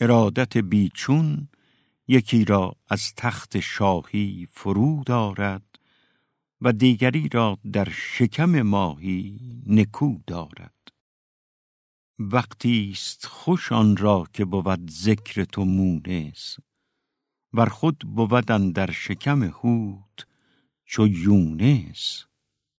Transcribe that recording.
ارادت بیچون یکی را از تخت شاهی فرو دارد و دیگری را در شکم ماهی نکو دارد. وقتی است خوش آن را که بود ذکر تو مونس بر خود بود در شکم خود چو یونس.